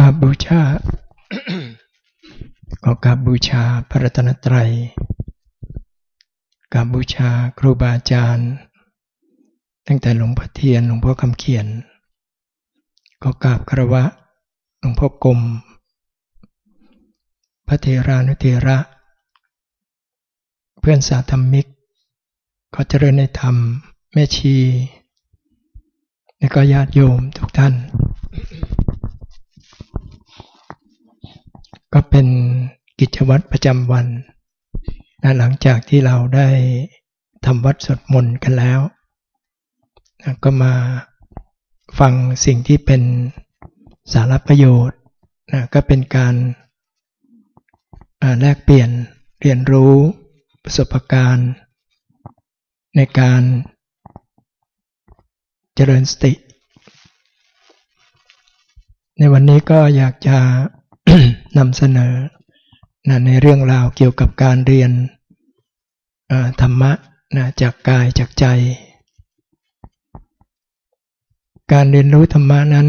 กราบบูชาขอกราบบูชาพระรัตนตรัยกราบบูชาครูบาอาจารย์ ตั้งแต่หลวงพ่อเทียนหลวงพ่อคำเขียนก็กราบคารวะหลวงพ่อกรมพระเทรานุเทระ เพื่อนสาธรรมิกก็เจริญในธรรม แม่ชี และก็ญาติโยมทุกท่าน ก็เป็นกิจวัตรประจำวันนะหลังจากที่เราได้ทำวัดสวดมนต์กันแล้วนะก็มาฟังสิ่งที่เป็นสาระประโยชน์นะก็เป็นการแลกเปลี่ยนเรียนรู้ประสบการณ์ ในการเจริญสติ ในวันนี้ก็อยากจะ นำเสนอนะในเรื่องราวเกี่ยวกับการเรียนธรรมะนะจากกายจากใจ การเรียนรู้ธรรมะนั้น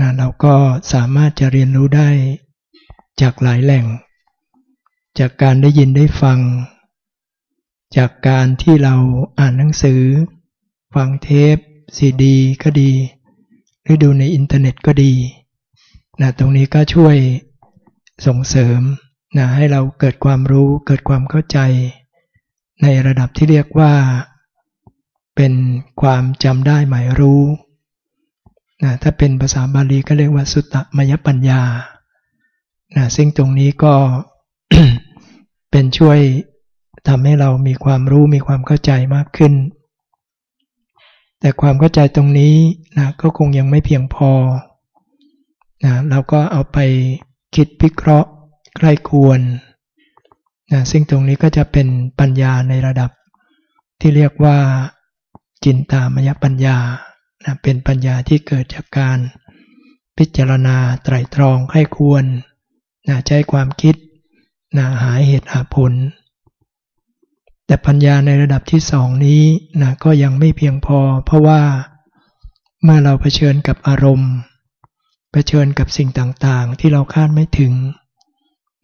นะเราก็สามารถจะเรียนรู้ได้จากหลายแหล่ง จากการได้ยินได้ฟัง จากการที่เราอ่านหนังสือ ฟังเทปซีดี ก็ดี หรือดูในอินเทอร์เน็ตก็ดีนะตรงนี้ก็ช่วย ส่งเสริมนะให้เราเกิดความรู้เกิดความเข้าใจ ในระดับที่เรียกว่า เป็นความจำได้หมายรู้นะถ้าเป็นภาษาบาลีก็เรียกว่าสุตมยปัญญานะซึ่งตรงนี้ก็เป็นช่วยทำให้เรามีความรู้มีความเข้าใจมากขึ้น แต่ความเข้าใจตรงนี้นะก็คงยังไม่เพียงพอนะเราก็เอาไป คิดพิเคราะห์ใครควรนะซึ่งตรงนี้ก็จะเป็นปัญญาในระดับที่เรียกว่าจินตามยปัญญานะเป็นปัญญาที่เกิดจากการพิจารณาไตรตรองให้ควรนะใช้ความคิดนะหาเหตุหาผล แต่ปัญญาในระดับที่สองนี้นะก็ยังไม่เพียงพอ เพราะว่าเมื่อเราเผชิญกับอารมณ์ เผชิญกับสิ่งต่างๆ ที่เราคาดไม่ถึง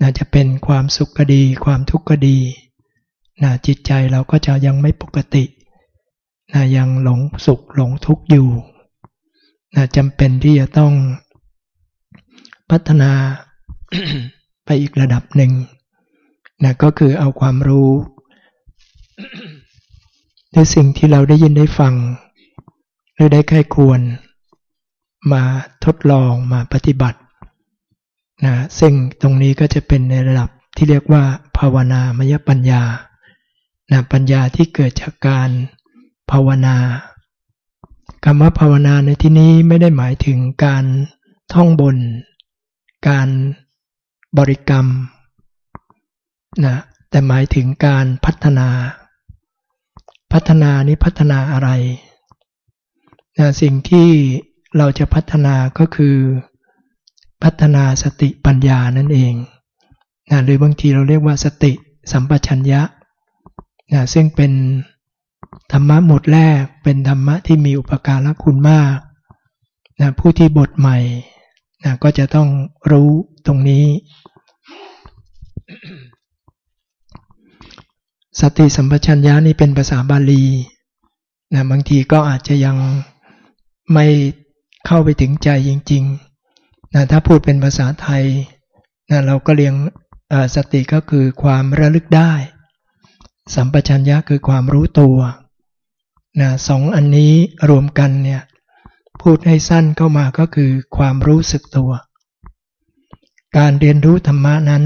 น่าจะเป็นความสุขก็ดี ความทุกข์ก็ดีน่าจิตใจเราก็จะยังไม่ปกติน่ายังหลงสุขหลงทุกข์อยู่น่าจำเป็นที่จะต้องพัฒนาไปอีกระดับหนึ่งนะก็คือเอาความรู้ในสิ่งที่เราได้ยินได้ฟัง หรือได้ใครควร มาทดลองมาปฏิบัตินะซึ่งตรงนี้ก็จะเป็นในระดับที่เรียกว่า ภาวนามยปัญญานะปัญญาที่เกิดจากการภาวนาคำว่าภาวนาในที่นี้ไม่ได้หมายถึงการท่องบน การบริกรรมนะแต่หมายถึงการพัฒนา พัฒนานี้พัฒนาอะไรนะสิ่งที่ เราจะพัฒนาก็คือพัฒนาสติปัญญานั่นเองนะหรือบางทีเราเรียกว่าสติสัมปชัญญะนะซึ่งเป็นธรรมะหมดแรกเป็นธรรมะที่มีอุปการะคุณมากนะผู้ที่บทใหม่นะก็จะต้องรู้ตรงนี้ สติสัมปชัญญะนี่เป็นภาษาบาลีนะบางทีก็อาจจะยังไม่ เข้าไปถึงใจจริงๆนะถ้าพูดเป็นภาษาไทยนะเราก็เรียงสติก็คือความระลึกได้ สัมปชัญญะคือความรู้ตัวนะสองอันนี้รวมกันเนี่ยพูดให้สั้นเข้ามาก็คือความรู้สึกตัว การเรียนรู้ธรรมะนั้น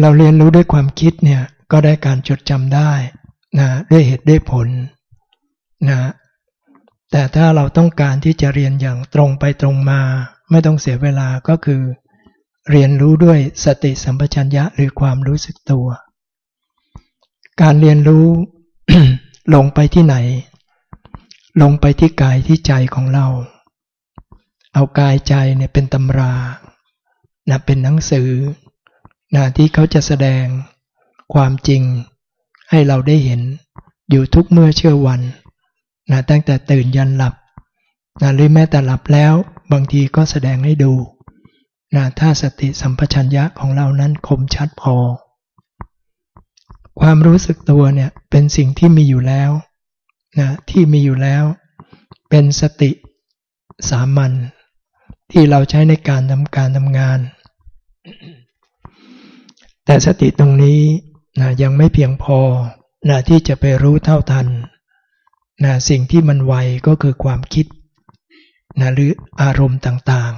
เราเรียนรู้ด้วยความคิดเนี่ยก็ได้การจดจำได้นะด้วยเหตุด้วยผลนะ แต่ถ้าเราต้องการที่จะเรียนอย่างตรงไปตรงมา ไม่ต้องเสียเวลาก็คือ เรียนรู้ด้วยสติสัมปชัญญะหรือความรู้สึกตัว การเรียนรู้ลงไปที่ไหน ลงไปที่กายที่ใจของเรา เอากายใจเนี่ยเป็นตำรานะเป็นหนังสือนะที่เขาจะแสดงความจริงให้เราได้เห็นอยู่ทุกเมื่อเชื่อวัน นะตั้งแต่ตื่นยันหลับนะหรือแม้แต่หลับแล้ว บางทีก็แสดงให้ดูนะถ้าสติสัมปชัญญะของเรานั้นคมชัดพอ ความรู้สึกตัวเนี่ยเป็นสิ่งที่มีอยู่แล้วนะที่มีอยู่แล้ว เป็นสติสามัญที่เราใช้ในการทำการทำงาน แต่สติตรงนี้นะยังไม่เพียงพอนะที่จะไปรู้เท่าทัน นะสิ่งที่มันไวก็คือความคิดนะหรืออารมณ์ต่าง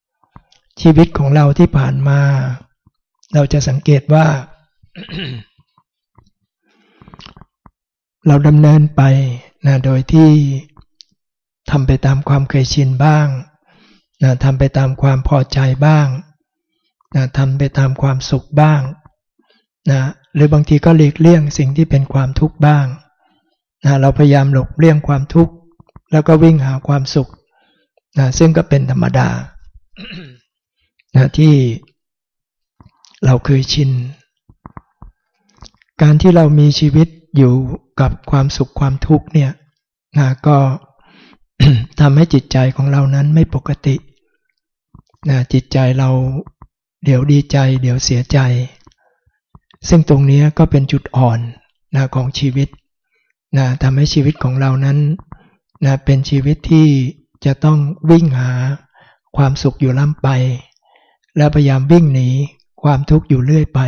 ๆ ชีวิตของเราที่ผ่านมา เราจะสังเกตว่า เราดำเนินไปนะโดยที่ทำไปตามความเคยชินบ้างนะทำไปตามความพอใจบ้างนะทำไปตามความสุขบ้างนะหรือบางทีก็หลีกเลี่ยงสิ่งที่เป็นความทุกข์บ้าง นะเราพยายามหลบเลี่ยงความทุกข์แล้วก็วิ่งหาความสุขนะซึ่งก็เป็นธรรมดานะที่เราเคยชิน การที่เรามีชีวิตอยู่กับความสุขความทุกข์เนี่ยนะก็ทำให้จิตใจของเรานั้นไม่ปกตินะจิตใจเราเดี๋ยวดีใจ เดี๋ยวเสียใจ ซึ่งตรงนี้ก็เป็นจุดอ่อนนะของชีวิต นะทำให้ชีวิตของเรานั้นนะเป็นชีวิตที่จะต้องวิ่งหาความสุขอยู่ล่ำไป และพยายามวิ่งหนีความทุกข์อยู่เรื่อยไป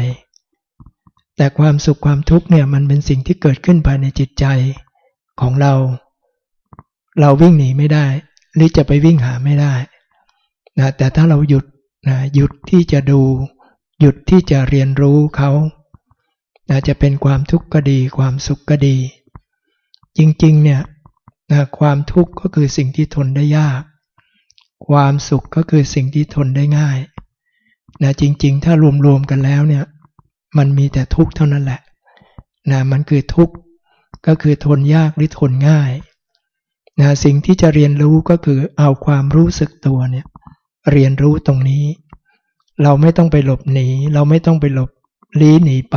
แต่ความสุขความทุกข์เนี่ยมันเป็นสิ่งที่เกิดขึ้นภายในจิตใจของเรา เราวิ่งหนีไม่ได้ หรือจะไปวิ่งหาไม่ได้นะแต่ถ้าเราหยุดนะหยุดที่จะดู หยุดที่จะเรียนรู้เขานะจะเป็นความทุกข์ก็ดี ความสุขก็ดี จริงๆเนี่ยนะความทุกข์ก็คือสิ่งที่ทนได้ยาก ความสุขก็คือสิ่งที่ทนได้ง่ายนะจริงๆ ถ้ารวมๆกันแล้วเนี่ยมันมีแต่ทุกข์เท่านั้นแหละนะมันคือทุกข์ก็คือทนยากหรือทนง่ายนะสิ่งที่จะเรียนรู้ก็คือเอาความรู้สึกตัวเนี่ยเรียนรู้ตรงนี้ เราไม่ต้องไปหลบหนี เราไม่ต้องไปหลบลี้หนีไป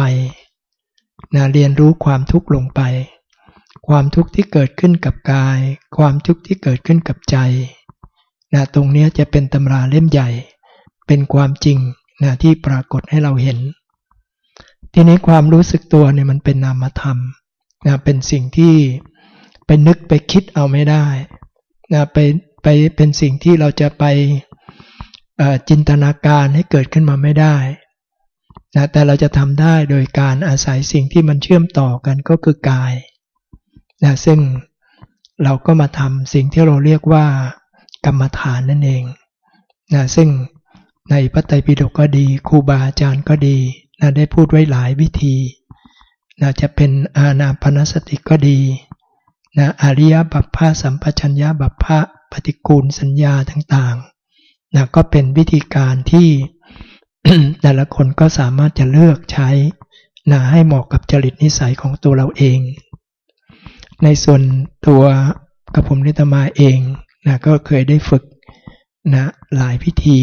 นะเรียนรู้ความทุกข์ลงไป ความทุกข์ที่เกิดขึ้นกับกาย ความทุกข์ที่เกิดขึ้นกับใจนะตรงนี้จะเป็นตำราเล่มใหญ่ เป็นความจริงนะที่ปรากฏให้เราเห็น ทีนี้ความรู้สึกตัวเนี่ยมันเป็นนามธรรมนะเป็นสิ่งที่ไปนึกไปคิดเอาไม่ได้นะไปไปเป็นสิ่งที่เราจะไปจินตนาการให้เกิดขึ้นมาไม่ได้นะแต่เราจะทำได้โดยการอาศัยสิ่งที่มันเชื่อมต่อกันก็คือกาย นะซึ่งเราก็มาทำสิ่งที่เราเรียกว่ากรรมฐานนั่นเองนะซึ่งในพระไตรปิฎกก็ดีครูบาอาจารย์ก็ดีนะได้พูดไว้หลายวิธีนะจะเป็นอาณาพนสติก็ดีนะอริยบัพพะสัมปชัญญะบัพพะปฏิกูลสัญญาต่างๆนะก็เป็นวิธีการที่แต่ละคนก็สามารถจะเลือกใช้นะให้เหมาะกับจริตนิสัยของตัวเราเอง ในส่วนตัวกับผมนิตมาเองนะก็เคยได้ฝึกนะหลายพิธี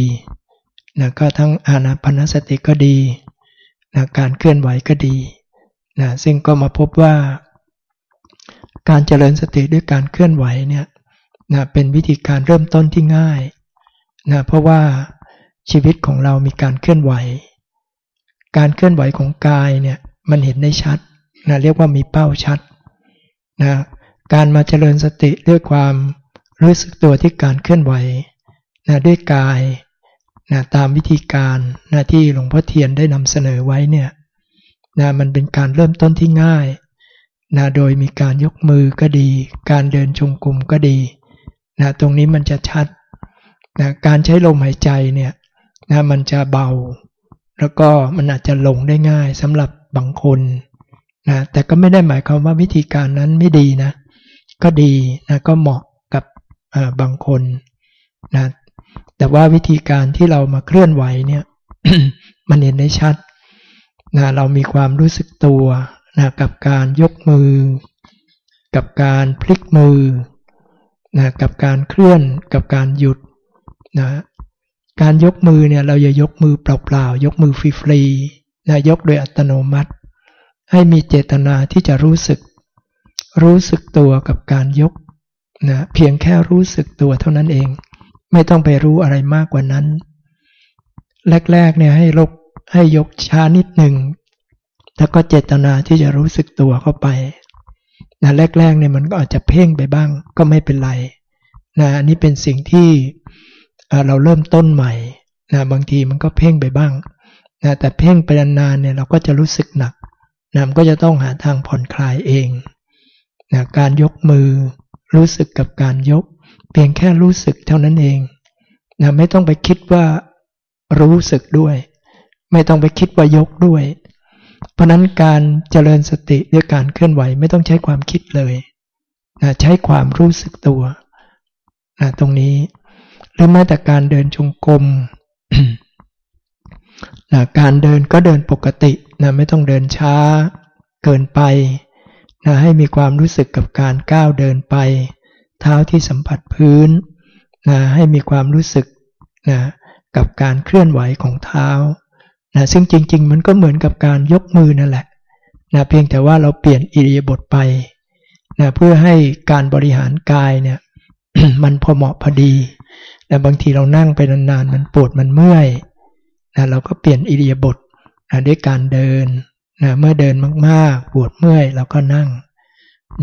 นะก็ทั้งอานาปนสติก็ดีนะการเคลื่อนไหวก็ดีนะซึ่งก็มาพบว่าการเจริญสติด้วยการเคลื่อนไหวเนี่ยนะเป็นวิธีการเริ่มต้นที่ง่ายนะเพราะว่าชีวิตของเรามีการเคลื่อนไหว การเคลื่อนไหวของกายเนี่ยมันเห็นได้ชัดนะเรียกว่ามีเป้าชัด นะการมาเจริญสติด้วยความรู้สึกตัวที่การเคลื่อนไหวนะด้วยกายนะตามวิธีการนะที่หลวงพ่อเทียนได้นำเสนอไว้เนี่ยนะมันเป็นการเริ่มต้นที่ง่ายนะโดยมีการยกมือก็ดี การเดินชงกลุ่มก็ดีนะตรงนี้มันจะชัดนะการใช้ลมหายใจเนี่ยนะมันจะเบา แล้วก็มันอาจจะลงได้ง่ายสำหรับบางคน นะแต่ก็ไม่ได้หมายความว่าวิธีการนั้นไม่ดีนะ ก็ดีนะก็เหมาะกับบางคนนะแต่ว่าวิธีการที่เรามาเคลื่อนไหวเนี่ยมันเห็นได้ชัดนะเรามีความรู้สึกตัวนะกับการยกมือ กับการพลิกมือนะกับการเคลื่อนกับการหยุดนะการยกมือเนี่ยเราอย่ายกมือเปล่าๆยกมือฟรีๆนะยกโดยอัตโนมัติ ให้มีเจตนาที่จะรู้สึก รู้สึกตัวกับการยกนะเพียงแค่รู้สึกตัวเท่านั้นเอง ไม่ต้องไปรู้อะไรมากกว่านั้น แรกๆเนี่ยให้ลกให้ยกช้านิดหนึ่งแล้วก็เจตนาที่จะรู้สึกตัวเข้าไปนะแรกๆเนี่ยมันก็อาจจะเพ่งไปบ้างก็ไม่เป็นไรนะอันนี้เป็นสิ่งที่เราเริ่มต้นใหม่นะบางทีมันก็เพ่งไปบ้างนะแต่เพ่งไปนานๆเนี่ยเราก็จะรู้สึกหนัก นะก็จะต้องหาทางผ่อนคลายเองนะการยกมือรู้สึกกับการยก เพียงแค่รู้สึกเท่านั้นเองนะไม่ต้องไปคิดว่ารู้สึกด้วย ไม่ต้องไปคิดว่ายกด้วย เพราะนั้นการเจริญสติด้วยการเคลื่อนไหวไม่ต้องใช้ความคิดเลยนะใช้ความรู้สึกตัวนะตรงนี้หรือแม้แต่การเดินจงกรม นะการเดินก็เดินปกตินะไม่ต้องเดินช้าเกินไปนะให้มีความรู้สึกกับการก้าวเดินไป เท้าที่สัมผัสพื้นนะให้มีความรู้สึกนะกับการเคลื่อนไหวของเท้านะซึ่งจริง ๆ มันก็เหมือนกับการยกมือนั่นแหละนะเพียงแต่ว่าเราเปลี่ยนอิริยาบถไปนะเพื่อให้การบริหารกายเนี่ยมันพอเหมาะพอดีแต่บางทีเรานั่งไปนานๆ มันปวดมันเมื่อย นะเราก็เปลี่ยนอิริยาบถนะด้วยการเดินนะเมื่อเดินมากๆปวดเมื่อยเราก็นั่ง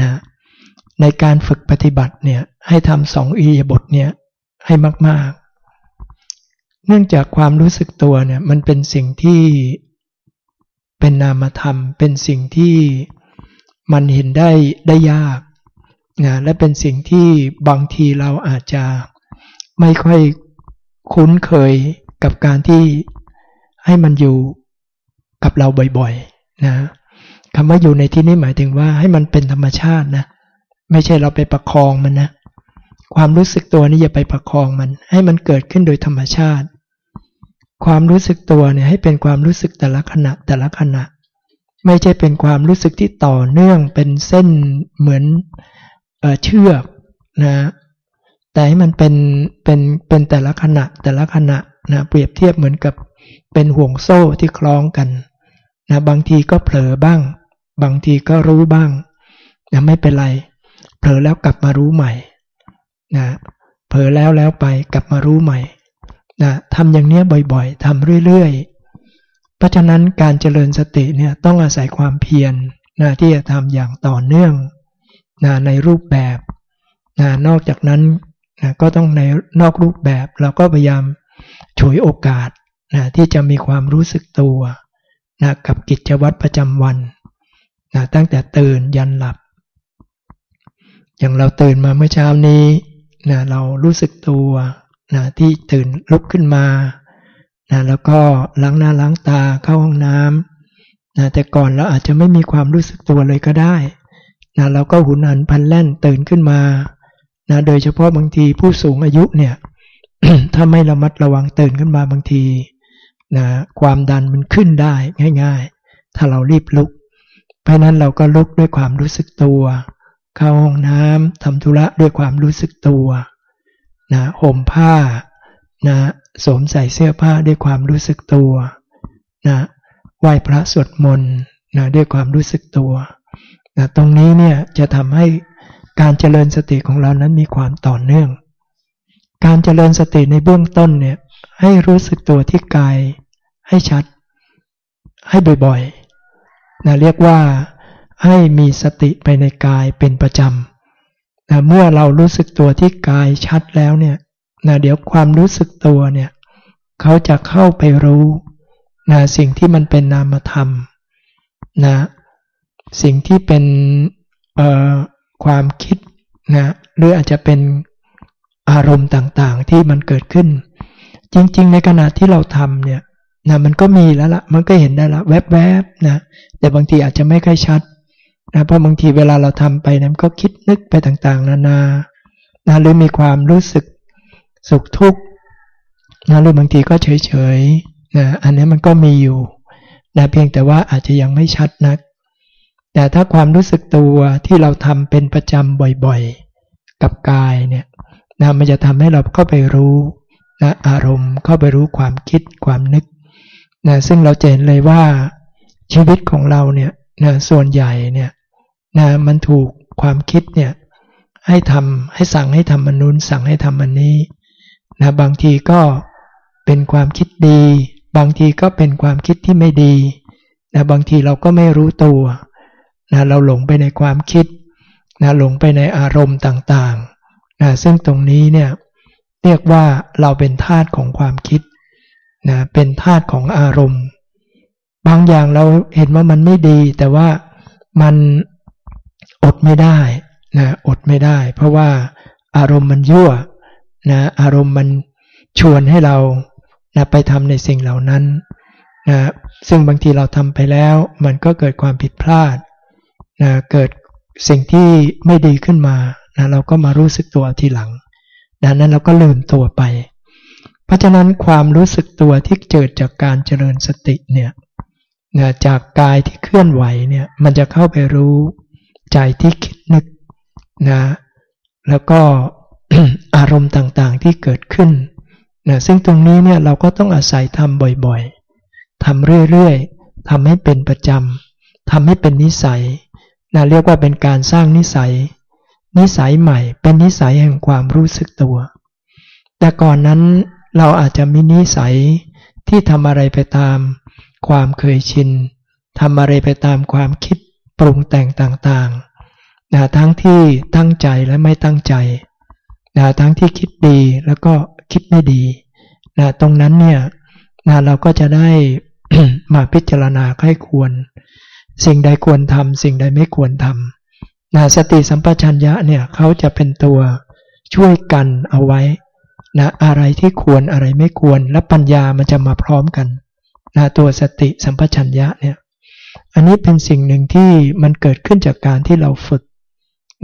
นะในการฝึกปฏิบัติเนี่ยให้ทำสองอิริยาบถเนี่ยให้มากๆ เนื่องจากความรู้สึกตัวเนี่ยมันเป็นสิ่งที่เป็นนามธรรม เป็นสิ่งที่มันเห็นได้ได้ยากนะและเป็นสิ่งที่บางทีเราอาจจะไม่ค่อยคุ้นเคยกับการที่ ให้มันอยู่กับเราบ่อยๆนะคำว่าอยู่ในที่นี้หมายถึงว่าให้มันเป็นธรรมชาตินะไม่ใช่เราไปประคองมันนะความรู้สึกตัวนี่อย่าไปประคองมัน ให้มันเกิดขึ้นโดยธรรมชาติ ความรู้สึกตัวเนี่ยให้เป็นความรู้สึกแต่ละขณะแต่ละขณะ ไม่ใช่เป็นความรู้สึกที่ต่อเนื่องเป็นเส้นเหมือนเอเชือกนะแต่ให้มันเป็นเป็นเป็นแต่ละขณะแต่ละขณะนะเปรียบเทียบเหมือนกับ เป็นห่วงโซ่ที่คล้องกันนะบางทีก็เผลอบ้าง บางทีก็รู้บ้างนะไม่เป็นไร เผลอแล้วกลับมารู้ใหม่นะเผลอแล้วแล้วไปกลับมารู้ใหม่นะทำอย่างนี้บ่อยๆทำเรื่อยๆ เพราะฉะนั้นการเจริญสติเนี่ยต้องอาศัยความเพียรนะที่จะทำอย่างต่อเนื่องนะในรูปแบบนะนอกจากนั้นนะก็ต้องในนอกรูปแบบเราก็พยายามฉวยโอกาส นะที่จะมีความรู้สึกตัวนะกับกิจวัตรประจำวันนะตั้งแต่ตื่นยันหลับ อย่างเราตื่นมาเมื่อเช้านี้นะเรารู้สึกตัวนะที่ตื่นลุกขึ้นมานะแล้วก็ล้างหน้าล้างตาเข้าห้องน้ำนะแต่ก่อนเราอาจจะไม่มีความรู้สึกตัวเลยก็ได้นะเราก็หุนหันพันแล่นตื่นขึ้นมานะโดยเฉพาะบางทีผู้สูงอายุเนี่ย ถ้าไม่ระมัดระวังตื่นขึ้นมาบางที นะความดันมันขึ้นได้ง่าย ๆ ถ้าเรารีบลุก เพราะนั้นเราก็ลุกด้วยความรู้สึกตัว เข้าห้องน้ำทำธุระด้วยความรู้สึกตัวนะห่มผ้านะสวมใส่เสื้อผ้าด้วยความรู้สึกตัวนะไหว้พระสวดมนต์นะด้วยความรู้สึกตัวนะตรงนี้เนี่ยจะทำให้การเจริญสติของเรานั้นมีความต่อเนื่อง การเจริญสติในเบื้องต้นเนี่ยให้รู้สึกตัวที่กาย ให้ชัด ให้บ่อยๆนะเรียกว่าให้มีสติไปในกายเป็นประจำนะเมื่อเรารู้สึกตัวที่กายชัดแล้วเนี่ยนะเดี๋ยวความรู้สึกตัวเนี่ยเขาจะเข้าไปรู้นะสิ่งที่มันเป็นนามธรรมนะสิ่งที่เป็นความคิดนะหรืออาจจะเป็นอารมณ์ต่างๆที่มันเกิดขึ้น จริง ๆ ในขณะที่เราทำเนี่ย นะมันก็มีแล้วละมันก็เห็นได้ละแวบๆนะแต่บางทีอาจจะไม่ค่อยชัดนะเพราะบางทีเวลาเราทำไปนะมันก็คิดนึกไปต่างๆ นานานะหรือมีความรู้สึกสุขทุกข์นะหรือบางทีก็เฉยๆนะอันนี้มันก็มีอยู่นะเพียงแต่ว่าอาจจะยังไม่ชัดนัก แต่ถ้าความรู้สึกตัวที่เราทำเป็นประจำบ่อยๆ กับกายเนี่ยนะมันจะทำให้เราเข้าไปรู้นะอารมณ์เข้าไปรู้ความคิดความนึก นะซึ่งเราเห็นเลยว่าชีวิตของเราเนี่ยนะส่วนใหญ่เนี่ยนะมันถูกความคิดเนี่ยให้ทำให้สั่งให้ทำมันนู้นสั่งให้ทำมันนี้นะบางทีก็เป็นความคิดดี บางทีก็เป็นความคิดที่ไม่ดีนะบางทีเราก็ไม่รู้ตัวนะเราหลงไปในความคิดนะหลงไปในอารมณ์ต่างๆนะซึ่งตรงนี้เนี่ยเรียกว่าเราเป็นทาสของความคิด นะเป็นทาสของอารมณ์ บางอย่างเราเห็นว่ามันไม่ดี แต่ว่ามันอดไม่ได้นะอดไม่ได้ เพราะว่าอารมณ์มันยั่วนะอารมณ์มันชวนให้เรานะไปทำในสิ่งเหล่านั้นนะซึ่งบางทีเราทำไปแล้ว มันก็เกิดความผิดพลาดนะเกิดสิ่งที่ไม่ดีขึ้นมานะเราก็มารู้สึกตัวทีหลังดังนั้นเราก็ลืมตัวไป ราะฉะนั้นความรู้สึกตัวที่เกิดจากการเจริญสติเนี่ยนะจากกายที่เคลื่อนไหวเนี่ยมันจะเข้าไปรู้ใจที่คิดนึกนะแล้วก็อารมณ์ต่างๆที่เกิดขึ้นนะซึ่งตรงนี้เนี่ยเราก็ต้องอาศัยทำบ่อยๆทำเรื่อยๆทำให้เป็นประจำทำให้เป็นนิสัยนะเรียกว่าเป็นการสร้างนิสัย นิสัยใหม่ เป็นนิสัยแห่งความรู้สึกตัว แต่ก่อนนั้น เราอาจจะมีนิสัยที่ทำอะไรไปตามความเคยชินทำอะไรไปตามความคิดปรุงแต่งต่างๆนะทั้งที่ตั้งใจและไม่ตั้งใจนะทั้งที่คิดดีแล้วก็คิดไม่ดีนะตรงนั้นเนี่ยนะเราก็จะได้ มาพิจารณาใครควร สิ่งใดควรทำสิ่งใดไม่ควรทำนะสติสัมปชัญญะเนี่ยเขาจะเป็นตัวช่วยกันเอาไว้ นะอะไรที่ควรอะไรไม่ควร และปัญญามันจะมาพร้อมกันนะตัวสติสัมปชัญญะเนี่ยอันนี้เป็นสิ่งหนึ่งที่มันเกิดขึ้นจากการที่เราฝึก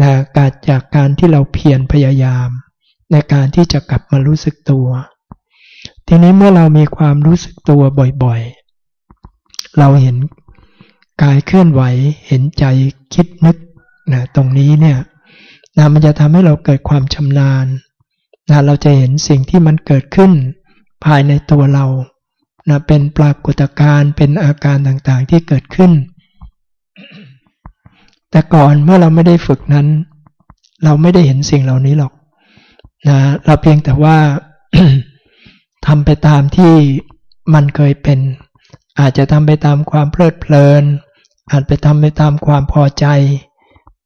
นะการจากการที่เราเพียรพยายาม ในการที่จะกลับมารู้สึกตัว ทีนี้เมื่อเรามีความรู้สึกตัวบ่อยๆ เราเห็นกายเคลื่อนไหวเห็นใจคิดนึกนะตรงนี้เนี่ยนะมันจะทำให้เราเกิดความชำนาญ นะเราจะเห็นสิ่งที่มันเกิดขึ้นภายในตัวเรานะเป็นปรากฏการณ์เป็นอาการต่างๆที่เกิดขึ้น แต่ก่อนเมื่อเราไม่ได้ฝึกนั้น เราไม่ได้เห็นสิ่งเหล่านี้หรอกนะเราเพียงแต่ว่าทำไปตามที่มันเคยเป็น อาจจะทำไปตามความเพลิดเพลิน อาจไปทำไปตามความพอใจ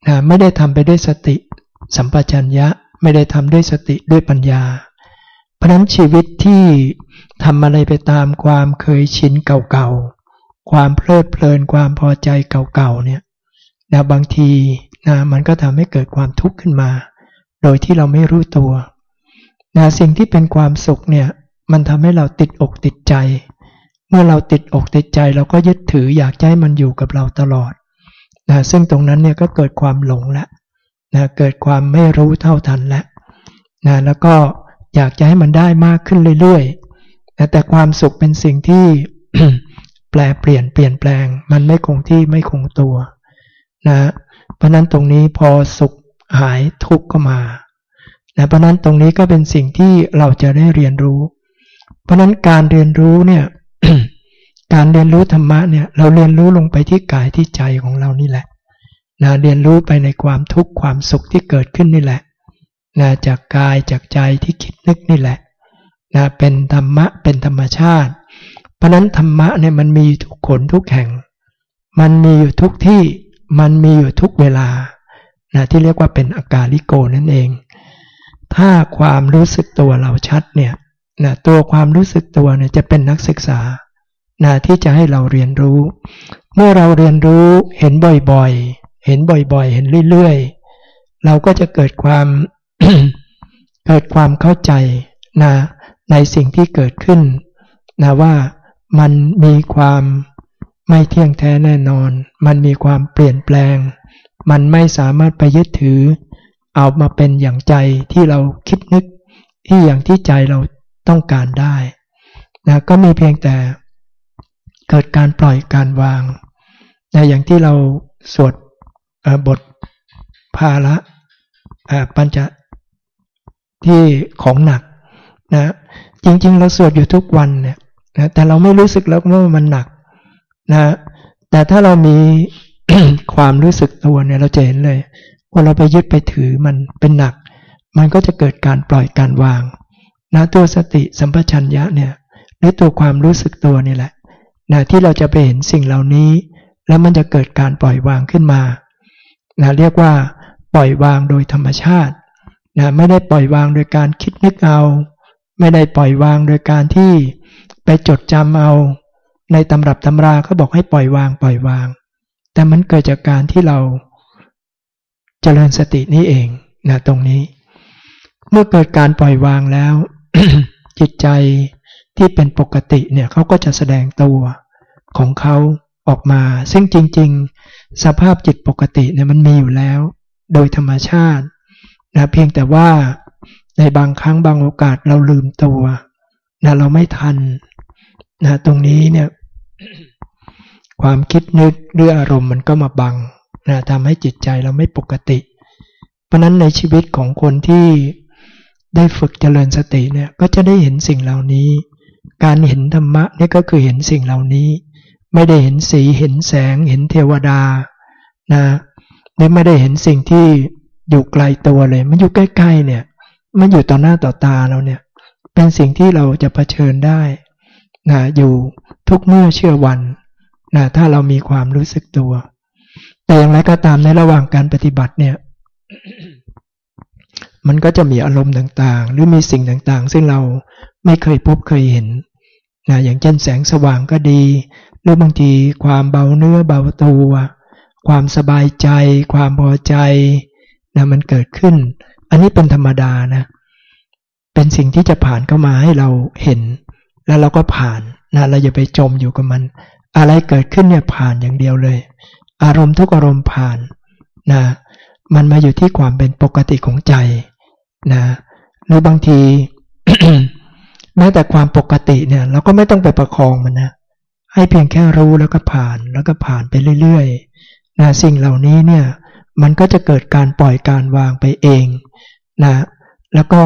นะไม่ได้ทำไปด้วยสติสัมปชัญญะ ไม่ได้ทำด้วยสติด้วยปัญญา เพราะนั้นชีวิตที่ทำอะไรไปตามความเคยชินเก่าๆ ความเพลิดเพลินความพอใจเก่าๆ เนี่ยนะบางทีนะมันก็ทำให้เกิดความทุกข์ขึ้นมา โดยที่เราไม่รู้ตัวนะสิ่งที่เป็นความสุขเนี่ย มันทำให้เราติดอกติดใจ เมื่อเราติดอกติดใจเราก็ยึดถืออยากให้มันอยู่กับเราตลอดนะซึ่งตรงนั้นเนี่ยก็เกิดความหลงแล้ว นะเกิดความไม่รู้เท่าทันแล้วนะแล้วก็อยากจะให้มันได้มากขึ้นเรื่อยๆแต่ความสุขเป็นสิ่งที่แปลเปลี่ยนเปลี่ยนแปลง มันไม่คงที่ไม่คงตัวนะเพราะนั้นตรงนี้พอสุขหายทุกข์ก็มานะเพราะนั้นตรงนี้ก็เป็นสิ่งที่เราจะได้เรียนรู้ เพราะนั้นการเรียนรู้เนี่ยการเรียนรู้ธรรมะเนี่ยเราเรียนรู้ลงไปที่กายที่ใจของเรานี่แหละ นะเรียนรู้ไปในความทุกข์ความสุขที่เกิดขึ้นนี่แหละนะจากกายจากใจที่คิดนึกนี่แหละนะเป็นธรรมะเป็นธรรมชาติ เพราะนั้นธรรมะเนี่ยมันมีทุกคนทุกแห่ง มันมีอยู่ทุกที่มันมีอยู่ทุกเวลานะที่เรียกว่าเป็นอาการลิโกนั่นเอง ถ้าความรู้สึกตัวเราชัดเนี่ยนะตัวความรู้สึกตัวเนี่ยจะเป็นนักศึกษานะที่จะให้เราเรียนรู้ เมื่อเราเรียนรู้เห็นบ่อยๆ เห็นบ่อยๆ เห็นเรื่อยๆ เราก็จะเกิดความเกิดความเข้าใจนะในสิ่งที่เกิดขึ้นนะว่ามันมีความไม่เที่ยงแท้แน่นอน มันมีความเปลี่ยนแปลง มันไม่สามารถไปยึดถือ เอามาเป็นอย่างใจที่เราคิดนึกที่อย่างที่ใจเราต้องการได้นะก็มีเพียงแต่เกิดการปล่อยการวางนะอย่างที่เราสวด บทภาละปัญจที่ของหนักนะจริง ๆ เราสวดอยู่ทุกวันเนี่ยนะแต่เราไม่รู้สึกแล้วว่ามันหนักนะแต่ถ้าเรามีความรู้สึกตัวเนี่ยเราจะเห็นเลยพอเราไปยึดไปถือมันเป็นหนัก มันก็จะเกิดการปล่อยการวางนะตัวสติสัมปชัญญะเนี่ยหรือตัวความรู้สึกตัวนี่แหละนะที่เราจะไปเห็นสิ่งเหล่านี้ แล้วมันจะเกิดการปล่อยวางขึ้นมา นะเรียกว่าปล่อยวางโดยธรรมชาตินะไม่ได้ปล่อยวางโดยการคิดนึกเอา ไม่ได้ปล่อยวางโดยการที่ไปจดจำเอา ในตำรับตำราเขาบอกให้ปล่อยวางปล่อยวาง แต่มันเกิดจากการที่เราจเจริญสตินี่เองนะตรงนี้ เมื่อเกิดการปล่อยวางแล้ว จิตใจที่เป็นปกติเนี่ยเขาก็จะแสดงตัวของเขาออกมา ซึ่งจริงๆ สภาพจิตปกติเนี่ยมันมีอยู่แล้ว โดยธรรมชาตินะเพียงแต่ว่าในบางครั้งบางโอกาสเราลืมตัวนะเราไม่ทันนะตรงนี้เนี่ยความคิดนึกหรืออารมณ์มันก็มาบังนะทำให้จิตใจเราไม่ปกติ เพราะนั้นในชีวิตของคนที่ได้ฝึกเจริญสติเนี่ยก็จะได้เห็นสิ่งเหล่านี้ การเห็นธรรมะนี่ก็คือเห็นสิ่งเหล่านี้ ไม่ได้เห็นสีเห็นแสงเห็นเทวดานะไม่ได้เห็นสิ่งที่อยู่ไกลตัวเลย มันอยู่ใกล้ๆเนี่ย มันอยู่ต่อหน้าต่อตาเราเนี่ย เป็นสิ่งที่เราจะะเผชิญได้นะอยู่ทุกเมื่อเชื่อวันนะถ้าเรามีความรู้สึกตัว แต่อย่างไรก็ตามในระหว่างการปฏิบัติเนี่ย มันก็จะมีอารมณ์ต่างๆ หรือมีสิ่งต่างๆ ซึ่งเราไม่เคยพบเคยเห็นนะอย่างเช่นแสงสว่างก็ดี หรือบางทีความเบาเนื้อเบาตัว ความสบายใจ ความพอใจนะมันเกิดขึ้น อันนี้เป็นธรรมดานะเป็นสิ่งที่จะผ่านเข้ามาให้เราเห็น แล้วเราก็ผ่านนะเราอย่าไปจมอยู่กับมัน อะไรเกิดขึ้นเนี่ยผ่านอย่างเดียวเลย อารมณ์ทุกอารมณ์ผ่านนะมันมาอยู่ที่ความเป็นปกติของใจนะหรือบางที แม้แต่ความปกติเนี่ย เราก็ไม่ต้องไปประคองมันนะ ให้เพียงแค่รู้แล้วก็ผ่านแล้วก็ผ่านไปเรื่อยๆนะสิ่งเหล่านี้เนี่ยมันก็จะเกิดการปล่อยการวางไปเองนะแล้วก็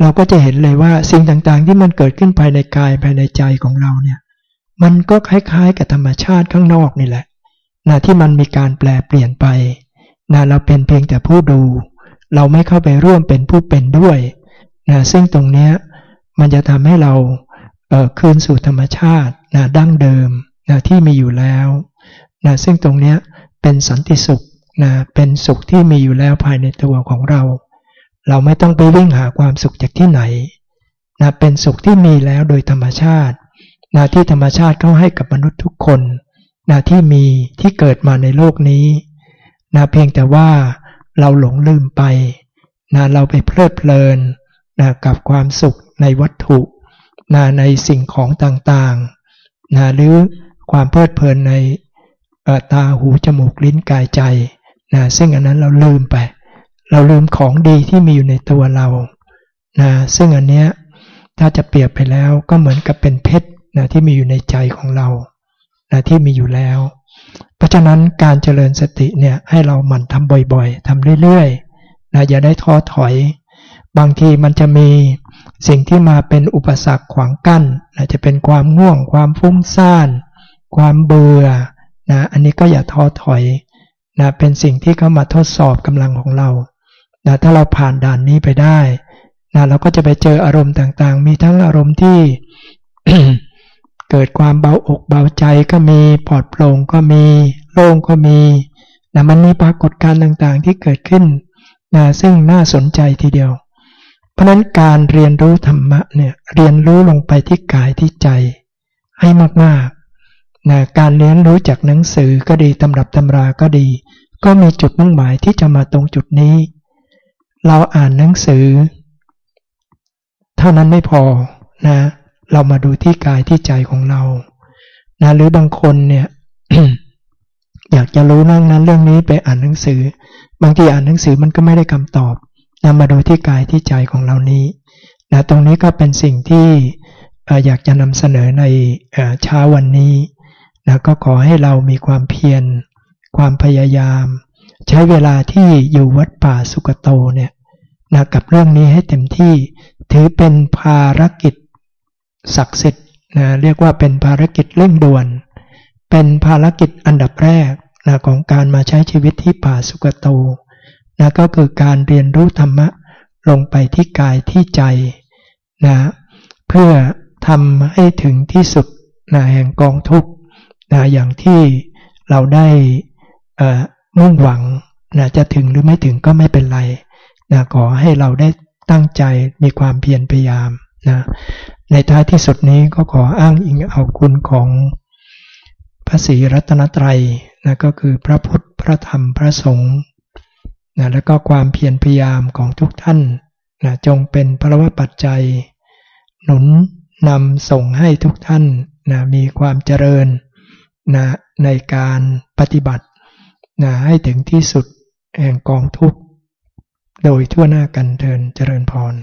เราก็จะเห็นเลยว่าสิ่งต่างๆ ที่มันเกิดขึ้นภายในกายภายในใจของเราเนี่ยมันก็คล้ายๆ กับธรรมชาติข้างนอกนี่แหละนะที่มันมีการแปลเปลี่ยนไปนะเราเป็นเพียงแต่ผู้ดู เราไม่เข้าไปร่วมเป็นผู้เป็นด้วยนะซึ่งตรงนี้มันจะทำให้เราเออคืนสู่ธรรมชาติ นะดั้งเดิมนะที่มีอยู่แล้วนะซึ่งตรงนี้เป็นสันติสุขนะเป็นสุขที่มีอยู่แล้วภายในตัวของเรา เราไม่ต้องไปวิ่งหาความสุขจากที่ไหนนะเป็นสุขที่มีแล้วโดยธรรมชาตินะที่ธรรมชาติเขาให้กับมนุษย์ทุกคนนะที่มีที่เกิดมาในโลกนี้นะเพียงแต่ว่าเราหลงลืมไปนะเราไปเพลิดเพลินนะกับความสุขในวัตถุนะในสิ่งของต่างๆ นะหรือความเพลิดเพลินในตาหูจมูกลิ้นกายใจนะซึ่งอันนั้นเราลืมไป เราลืมของดีที่มีอยู่ในตัวเรานะซึ่งอันเนี้ยถ้าจะเปรียบไปแล้วก็เหมือนกับเป็นเพชรนะที่มีอยู่ในใจของเรานะที่มีอยู่แล้ว เพราะฉะนั้นการเจริญสติเนี่ยให้เราหมั่นทำบ่อยๆทำเรื่อยๆนะอย่าได้ท้อถอย บางทีมันจะมี สิ่งที่มาเป็นอุปสรรคขวางกั้นนะจะเป็นความง่วง ความฟุ้งซ่าน ความเบื่อนะอันนี้ก็อย่าท้อถอยนะเป็นสิ่งที่เข้ามาทดสอบกำลังของเรานะถ้าเราผ่านด่านนี้ไปได้นะเราก็จะไปเจออารมณ์ต่างๆ มีทั้งอารมณ์ที่ เกิดความเบาอกเบาใจก็มีปลอดโปร่งก็มี โล่งก็มีนะมันมีปรากฏการณ์ต่างๆที่เกิดขึ้นนะซึ่งน่าสนใจทีเดียว เพราะนั้นการเรียนรู้ธรรมะเนี่ยเรียนรู้ลงไปที่กายที่ใจให้มากนะการเรียนรู้จากหนังสือก็ดีตำรับตำราก็ดี ก็มีจุดมุ่งหมายที่จะมาตรงจุดนี้ เราอ่านหนังสือ เท่านั้นไม่พอนะเรามาดูที่กายที่ใจของเรานะหรือบางคนเนี่ยอยากจะรู้เรื่องนั้นเรื่องนี้ไปอ่านหนังสือ บางทีอ่านหนังสือมันก็ไม่ได้คำตอบ นะมาดูที่กายที่ใจของเรานี้นะตรงนี้ก็เป็นสิ่งที่อยากจะนำเสนอในเช้าวันนี้นะก็ขอให้เรามีความเพียร ความพยายาม ใช้เวลาที่อยู่วัดป่าสุกโตเนี่ยนะกับเรื่องนี้ให้เต็มที่ถือเป็นภารกิจศักดิ์สิทธิ์นะเรียกว่าเป็นภารกิจเร่งด่วน เป็นภารกิจอันดับแรกนะของการมาใช้ชีวิตที่ป่าสุกโต นะก็คือการเรียนรู้ธรรมะลงไปที่กายที่ใจนะเพื่อทำให้ถึงที่สุดนะแห่งกองทุกข์นะอย่างที่เราได้มุ่งหวังนะจะถึงหรือไม่ถึงก็ไม่เป็นไรนะขอให้เราได้ตั้งใจมีความเพียรพยายามนะในท้ายที่สุดนี้ก็ขออ้างอิงเอาคุณของพระศรีรัตนตรัยนะก็คือพระพุทธพระธรรมพระสงฆ์ นะแล้วก็ความเพียรพยายามของทุกท่านนะจงเป็นพระวปัจจัย หนุนนำส่งให้ทุกท่านนะมีความเจริญนะในการปฏิบัตินะให้ถึงที่สุดแห่งกองทุกโดยทั่วหน้ากันเทินเจริญพร